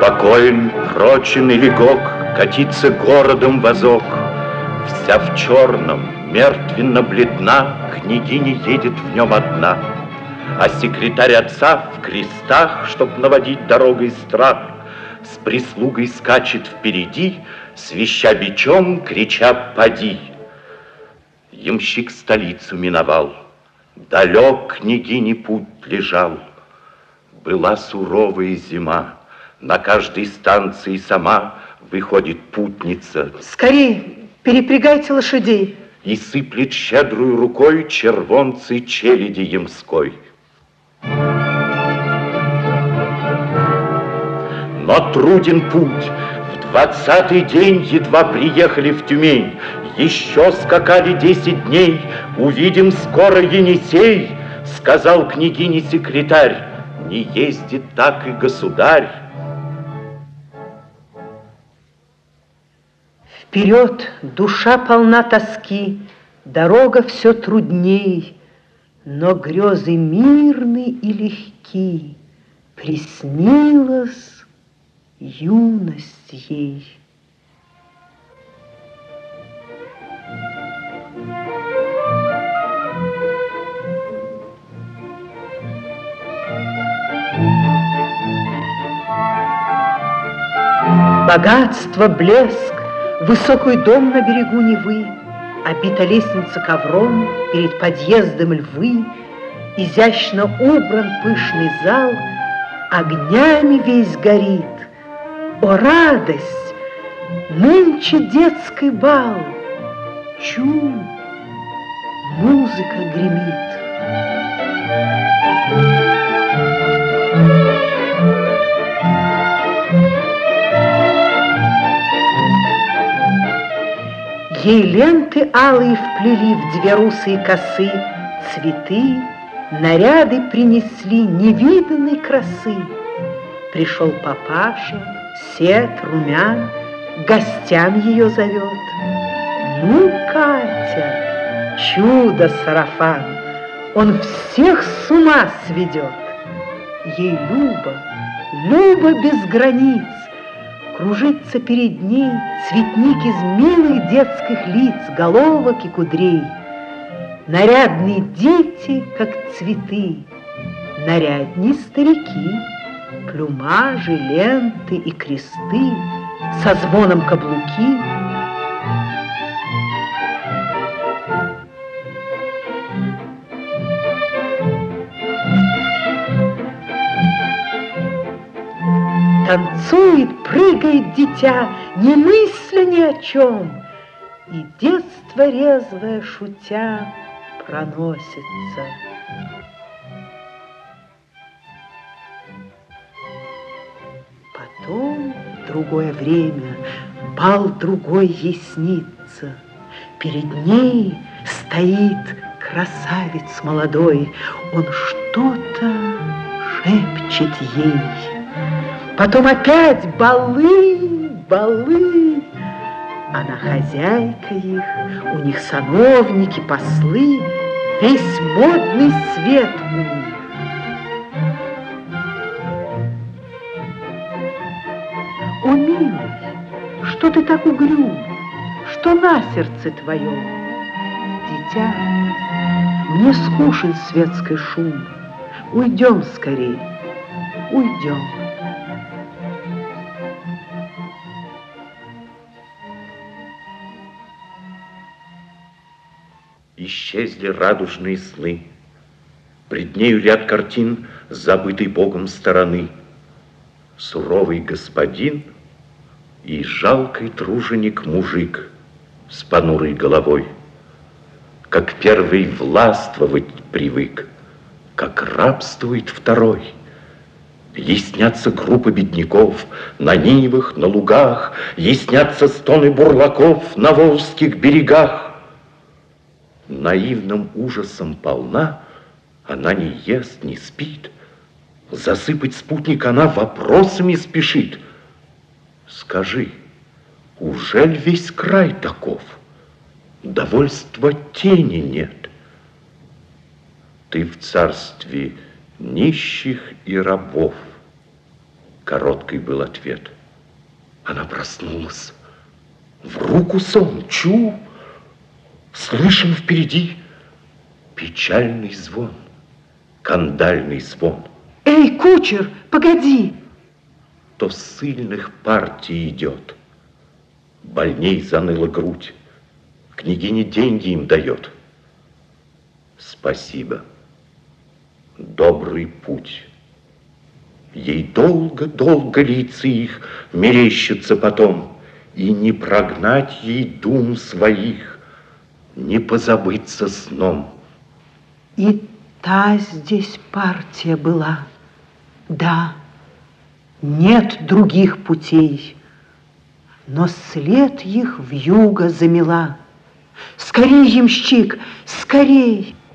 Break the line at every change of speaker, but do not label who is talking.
Покоен, прочен и легок, катится городом возок. Вся в черном, мертвенно бледна, княгиня едет в нем одна. А секретарь отца в крестах, чтоб наводить дорогой страх, с прислугой скачет впереди, свища бичом, крича «Поди!». Ямщик столицу миновал, далек княгине путь лежал. Была суровая зима, на каждой станции сама выходит путница.
Скорей, перепрягайте лошадей.
И сыплет щедрую рукой червонцы челяди ямской. Но труден путь. Двадцатый день едва приехали в Тюмень. Еще скакали десять дней. Увидим скоро Енисей, сказал княгине секретарь. Не ездит так и государь.
Вперед, душа полна тоски, Дорога все трудней, Но грезы мирны и легки, Приснилась юность ей. Богатство, блеск, Высокий дом на берегу Невы, Обита лестница ковром, Перед подъездом львы, Изящно убран пышный зал, Огнями весь горит. О, радость! Нынче детский бал! Чу, музыка гремит. Ей ленты алые вплели в две русые косы, Цветы, наряды принесли невиданной красы. Пришел папаша, сет, румян, Гостям ее зовет. Ну, Катя, чудо-сарафан, Он всех с ума сведет. Ей Люба, Люба без границ, Кружится перед ней цветник из милых детских лиц, головок и кудрей. Нарядные дети, как цветы, наряднее старики, Плюмажи, ленты и кресты, со звоном каблуки — Танцует, прыгает дитя, не мысля ни о чем, И детство резвое, шутя, проносится. Потом, другое время, бал другой ей. Перед ней стоит красавец молодой, Он что-то шепчет ей. Потом опять балы, балы. Она хозяйка их, у них сановники, послы, Весь модный свет у ты так угрюм, Что на сердце твоем? Дитя, мне скучен светский шум, Уйдем скорей, уйдем.
исчезли радужные сны. Пред нею ряд картин, забытый Богом стороны. Суровый господин и жалкий труженик-мужик с понурой головой. Как первый властвовать привык, как рабствует второй. Ей группы бедняков на нивах, на лугах, Ей стоны бурлаков на волжских берегах наивным ужасом полна, она не ест, не спит. Засыпать спутник она вопросами спешит. Скажи, ужель весь край таков? Довольства тени нет. Ты в царстве нищих и рабов. Короткий был ответ. Она проснулась. В руку сон, чу, слышим впереди печальный звон, кандальный звон.
Эй, кучер, погоди!
То сильных партий идет. Больней заныла грудь. Княгиня деньги им дает. Спасибо. Добрый путь. Ей долго-долго лица их мерещатся потом, И не прогнать ей дум своих, не позабыться сном.
И та здесь партия была. Да, нет других путей, но след их в юго замела. Скорей, ямщик, скорей!